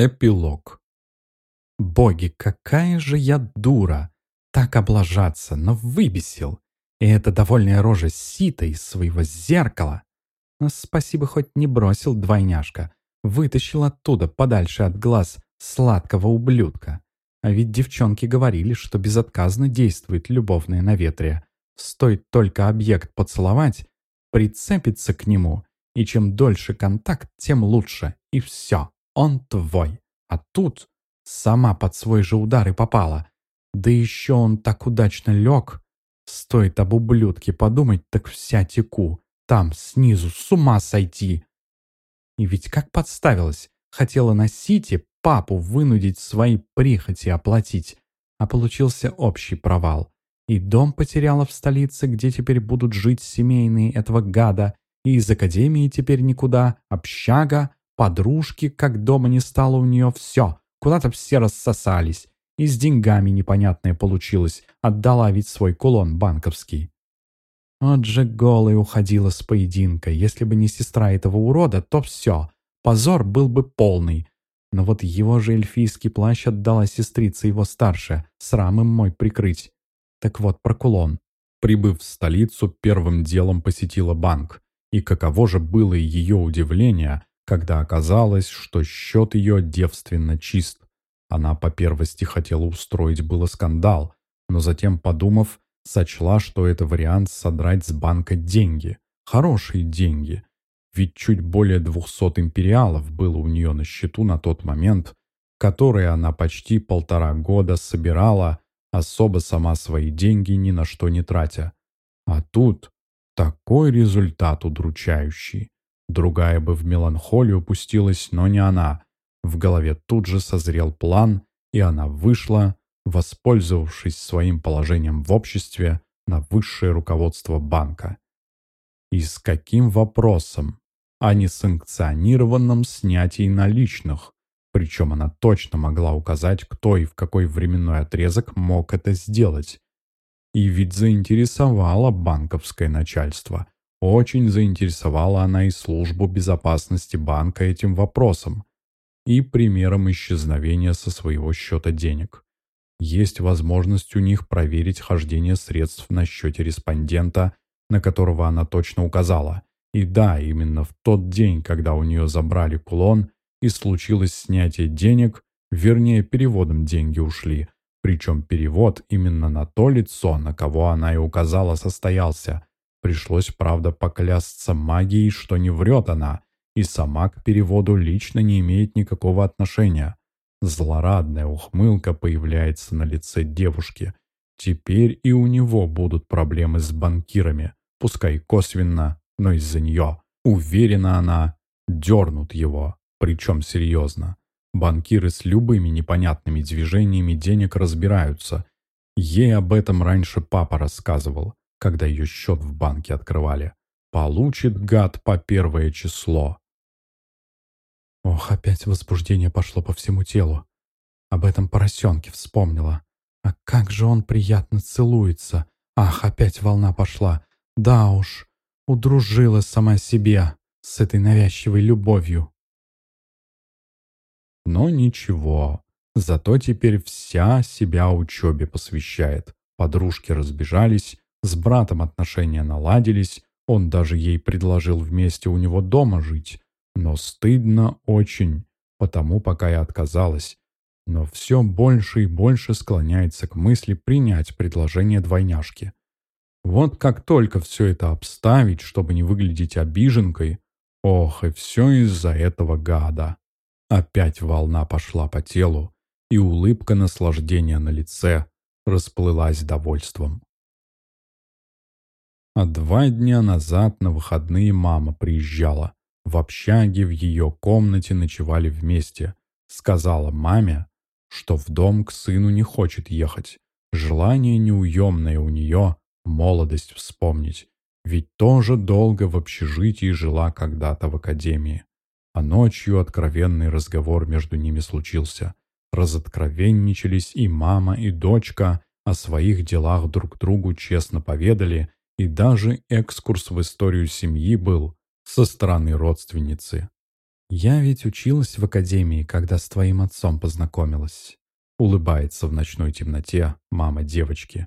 Эпилог. Боги, какая же я дура! Так облажаться, но выбесил. И эта довольная рожа сита из своего зеркала. Но спасибо, хоть не бросил двойняшка. Вытащил оттуда, подальше от глаз, сладкого ублюдка. А ведь девчонки говорили, что безотказно действует любовное наветрие. Стоит только объект поцеловать, прицепиться к нему, и чем дольше контакт, тем лучше. И все он твой. А тут сама под свой же удар и попала. Да еще он так удачно лег. Стоит об ублюдке подумать, так вся теку. Там, снизу, с ума сойти. И ведь как подставилась. Хотела на сите папу вынудить свои прихоти оплатить. А получился общий провал. И дом потеряла в столице, где теперь будут жить семейные этого гада. И из академии теперь никуда. Общага Подружки, как дома не стало у нее все. Куда-то все рассосались. И с деньгами непонятное получилось. Отдала ведь свой кулон банковский. Вот же голой уходила с поединка. Если бы не сестра этого урода, то все. Позор был бы полный. Но вот его же эльфийский плащ отдала сестрица его старшая, срам им мой прикрыть. Так вот про кулон. Прибыв в столицу, первым делом посетила банк. И каково же было ее удивление, когда оказалось, что счет ее девственно чист. Она по первости хотела устроить было скандал, но затем, подумав, сочла, что это вариант содрать с банка деньги. Хорошие деньги. Ведь чуть более двухсот империалов было у нее на счету на тот момент, которые она почти полтора года собирала, особо сама свои деньги ни на что не тратя. А тут такой результат удручающий. Другая бы в меланхолию пустилась, но не она. В голове тут же созрел план, и она вышла, воспользовавшись своим положением в обществе, на высшее руководство банка. И с каким вопросом? О несанкционированном снятии наличных. Причем она точно могла указать, кто и в какой временной отрезок мог это сделать. И ведь заинтересовало банковское начальство – очень заинтересовала она и службу безопасности банка этим вопросом и примером исчезновения со своего счета денег. Есть возможность у них проверить хождение средств на счете респондента, на которого она точно указала. И да, именно в тот день, когда у нее забрали кулон и случилось снятие денег, вернее, переводом деньги ушли. Причем перевод именно на то лицо, на кого она и указала, состоялся – Пришлось, правда, поклясться магией, что не врет она, и сама к переводу лично не имеет никакого отношения. Злорадная ухмылка появляется на лице девушки. Теперь и у него будут проблемы с банкирами, пускай косвенно, но из-за нее. Уверена она, дернут его, причем серьезно. Банкиры с любыми непонятными движениями денег разбираются. Ей об этом раньше папа рассказывал когда ее счет в банке открывали. Получит гад по первое число. Ох, опять возбуждение пошло по всему телу. Об этом поросенке вспомнила. А как же он приятно целуется. Ах, опять волна пошла. Да уж, удружила сама себе с этой навязчивой любовью. Но ничего, зато теперь вся себя учебе посвящает. Подружки разбежались, с братом отношения наладились, он даже ей предложил вместе у него дома жить. Но стыдно очень, потому пока я отказалась. Но все больше и больше склоняется к мысли принять предложение двойняшки. Вот как только все это обставить, чтобы не выглядеть обиженкой, ох, и все из-за этого гада. Опять волна пошла по телу, и улыбка наслаждения на лице расплылась довольством. А два дня назад на выходные мама приезжала. В общаге в ее комнате ночевали вместе. Сказала маме, что в дом к сыну не хочет ехать. Желание неуемное у нее — молодость вспомнить. Ведь тоже долго в общежитии жила когда-то в академии. А ночью откровенный разговор между ними случился. Разоткровенничались и мама, и дочка, о своих делах друг другу честно поведали и даже экскурс в историю семьи был со стороны родственницы. «Я ведь училась в академии, когда с твоим отцом познакомилась», улыбается в ночной темноте мама девочки.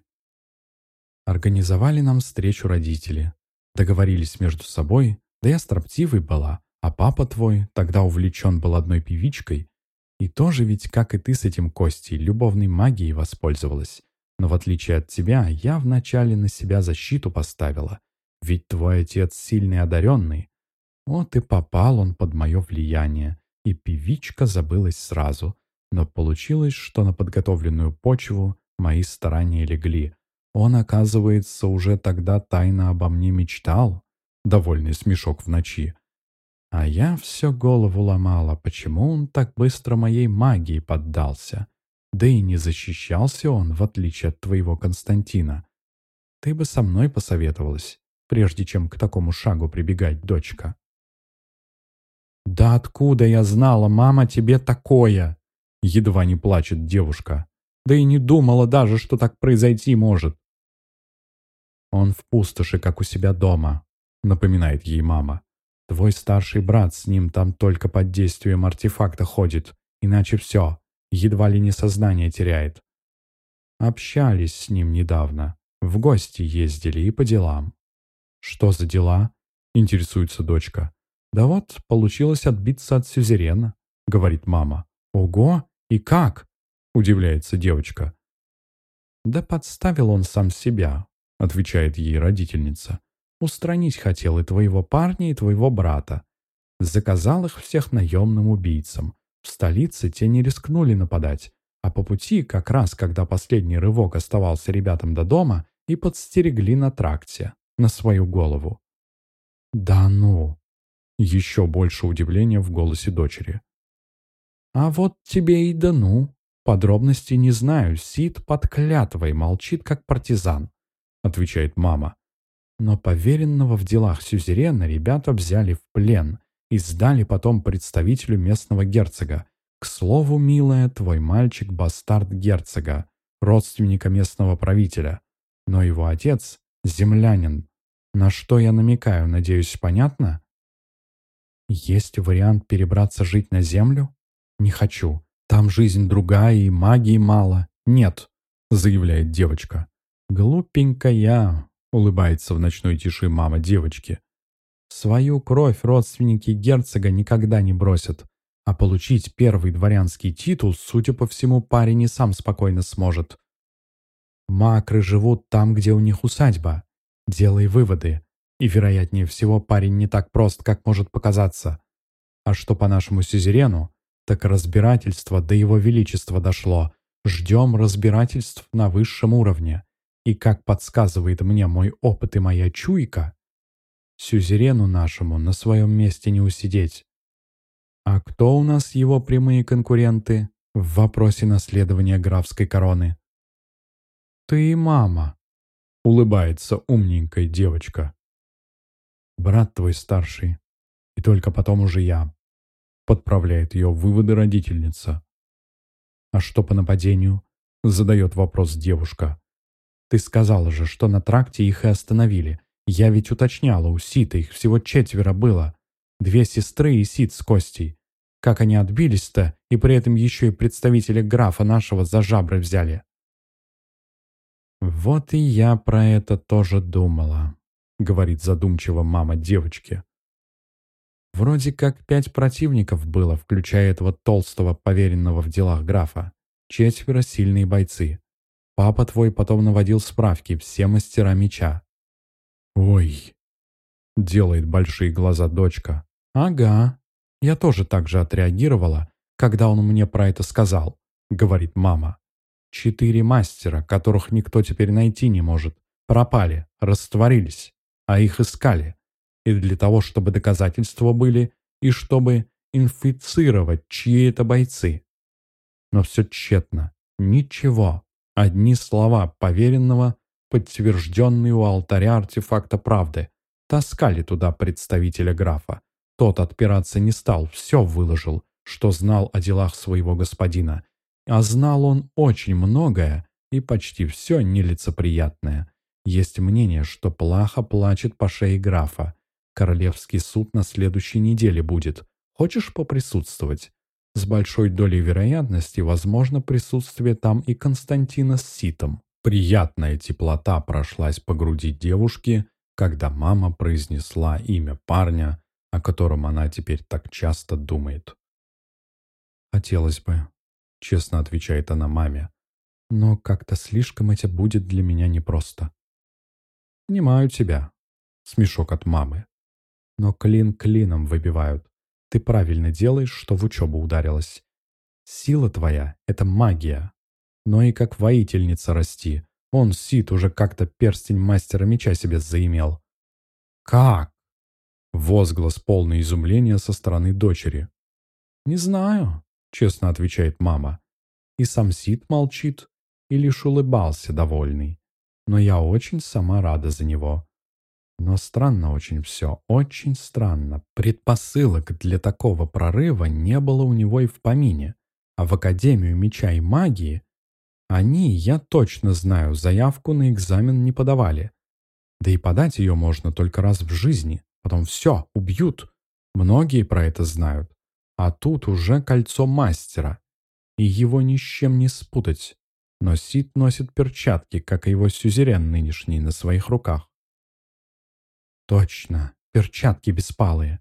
Организовали нам встречу родители. Договорились между собой, да я строптивой была, а папа твой тогда увлечен был одной певичкой. И тоже ведь, как и ты с этим Костей, любовной магией воспользовалась. Но в отличие от тебя, я вначале на себя защиту поставила. Ведь твой отец сильный одаренный. Вот и попал он под мое влияние. И певичка забылась сразу. Но получилось, что на подготовленную почву мои старания легли. Он, оказывается, уже тогда тайно обо мне мечтал. Довольный смешок в ночи. А я все голову ломала, почему он так быстро моей магии поддался. Да и не защищался он, в отличие от твоего Константина. Ты бы со мной посоветовалась, прежде чем к такому шагу прибегать, дочка. «Да откуда я знала, мама, тебе такое?» Едва не плачет девушка. Да и не думала даже, что так произойти может. «Он в пустоши, как у себя дома», — напоминает ей мама. «Твой старший брат с ним там только под действием артефакта ходит, иначе все, едва ли не сознание теряет. Общались с ним недавно, в гости ездили и по делам». «Что за дела?» — интересуется дочка. «Да вот, получилось отбиться от сюзерена», — говорит мама. «Ого! И как?» — удивляется девочка. «Да подставил он сам себя», — отвечает ей родительница. «Устранить хотел и твоего парня, и твоего брата. Заказал их всех наемным убийцам. В столице те не рискнули нападать, а по пути, как раз когда последний рывок оставался ребятам до дома, и подстерегли на тракте, на свою голову. «Да ну!» Еще больше удивления в голосе дочери. «А вот тебе и да ну. Подробностей не знаю. Сид под клятвой молчит, как партизан», — отвечает мама. Но поверенного в делах сюзерена ребята взяли в плен и сдали потом представителю местного герцога. К слову, милая, твой мальчик — бастард герцога, родственника местного правителя. Но его отец — землянин. На что я намекаю, надеюсь, понятно? Есть вариант перебраться жить на землю? «Не хочу. Там жизнь другая и магии мало. Нет», — заявляет девочка. «Глупенькая», — улыбается в ночной тиши мама девочки. «Свою кровь родственники герцога никогда не бросят, а получить первый дворянский титул, судя по всему, парень и сам спокойно сможет. Макры живут там, где у них усадьба. Делай выводы. И, вероятнее всего, парень не так прост, как может показаться. А что по нашему сюзерену, так разбирательство до его величества дошло. Ждем разбирательств на высшем уровне. И как подсказывает мне мой опыт и моя чуйка, сюзерену нашему на своем месте не усидеть. А кто у нас его прямые конкуренты в вопросе наследования графской короны? Ты, мама, улыбается умненькая девочка. Брат твой старший, и только потом уже я. Подправляет ее выводы родительница. «А что по нападению?» Задает вопрос девушка. «Ты сказала же, что на тракте их и остановили. Я ведь уточняла, у Сита их всего четверо было. Две сестры и Сит с Костей. Как они отбились-то, и при этом еще и представителя графа нашего за жабры взяли?» «Вот и я про это тоже думала», — говорит задумчиво мама девочки. Вроде как пять противников было, включая этого толстого, поверенного в делах графа. Четверо сильные бойцы. Папа твой потом наводил справки, все мастера меча. «Ой!» — делает большие глаза дочка. «Ага. Я тоже так же отреагировала, когда он мне про это сказал», — говорит мама. «Четыре мастера, которых никто теперь найти не может, пропали, растворились, а их искали и для того, чтобы доказательства были, и чтобы инфицировать чьи это бойцы. Но все тщетно. Ничего. Одни слова поверенного, подтвержденные у алтаря артефакта правды. Таскали туда представителя графа. Тот отпираться не стал, все выложил, что знал о делах своего господина. А знал он очень многое и почти все нелицеприятное. Есть мнение, что плохо плачет по шее графа, Королевский суд на следующей неделе будет. Хочешь поприсутствовать? С большой долей вероятности возможно присутствие там и Константина с Ситом. Приятная теплота прошлась по груди девушки, когда мама произнесла имя парня, о котором она теперь так часто думает. «Хотелось бы», — честно отвечает она маме, «но как-то слишком это будет для меня непросто». «Понимаю тебя», — смешок от мамы. «Но клин клином выбивают. Ты правильно делаешь, что в учебу ударилась. Сила твоя — это магия. Но и как воительница расти. Он, Сид, уже как-то перстень мастера меча себе заимел. «Как?» Возглас полное изумления со стороны дочери. «Не знаю», — честно отвечает мама. И сам Сид молчит и лишь улыбался довольный. Но я очень сама рада за него. Но странно очень все, очень странно. Предпосылок для такого прорыва не было у него и в помине. А в Академию меча и магии они, я точно знаю, заявку на экзамен не подавали. Да и подать ее можно только раз в жизни. Потом все, убьют. Многие про это знают. А тут уже кольцо мастера. И его ни с чем не спутать. Но Сид носит перчатки, как и его сюзерен нынешний, на своих руках. Точно, перчатки беспалые.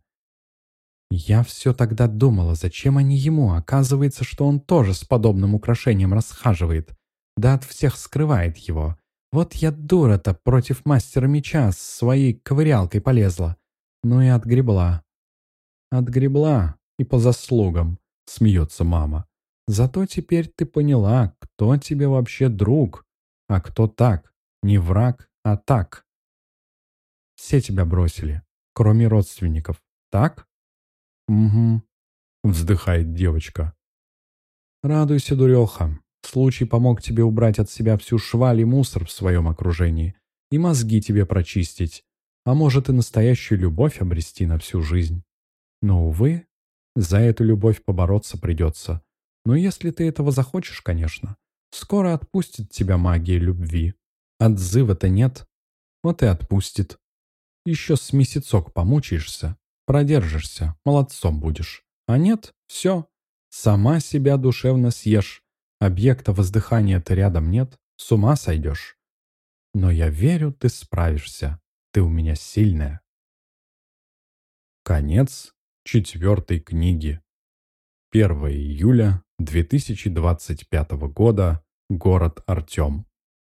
Я все тогда думала, зачем они ему? Оказывается, что он тоже с подобным украшением расхаживает. Да от всех скрывает его. Вот я дура-то против мастера меча с своей ковырялкой полезла. Ну и отгребла. Отгребла и по заслугам, смеется мама. Зато теперь ты поняла, кто тебе вообще друг, а кто так. Не враг, а так. Все тебя бросили, кроме родственников. Так? Угу, вздыхает девочка. Радуйся, дуреха. Случай помог тебе убрать от себя всю шваль и мусор в своем окружении и мозги тебе прочистить, а может и настоящую любовь обрести на всю жизнь. Но, увы, за эту любовь побороться придется. Но если ты этого захочешь, конечно, скоро отпустит тебя магия любви. Отзыва-то нет, вот и отпустит. Еще с месяцок помучаешься, продержишься, молодцом будешь. А нет, все, сама себя душевно съешь. Объекта воздыхания-то рядом нет, с ума сойдешь. Но я верю, ты справишься. Ты у меня сильная. Конец четвертой книги. 1 июля 2025 года. Город Артем.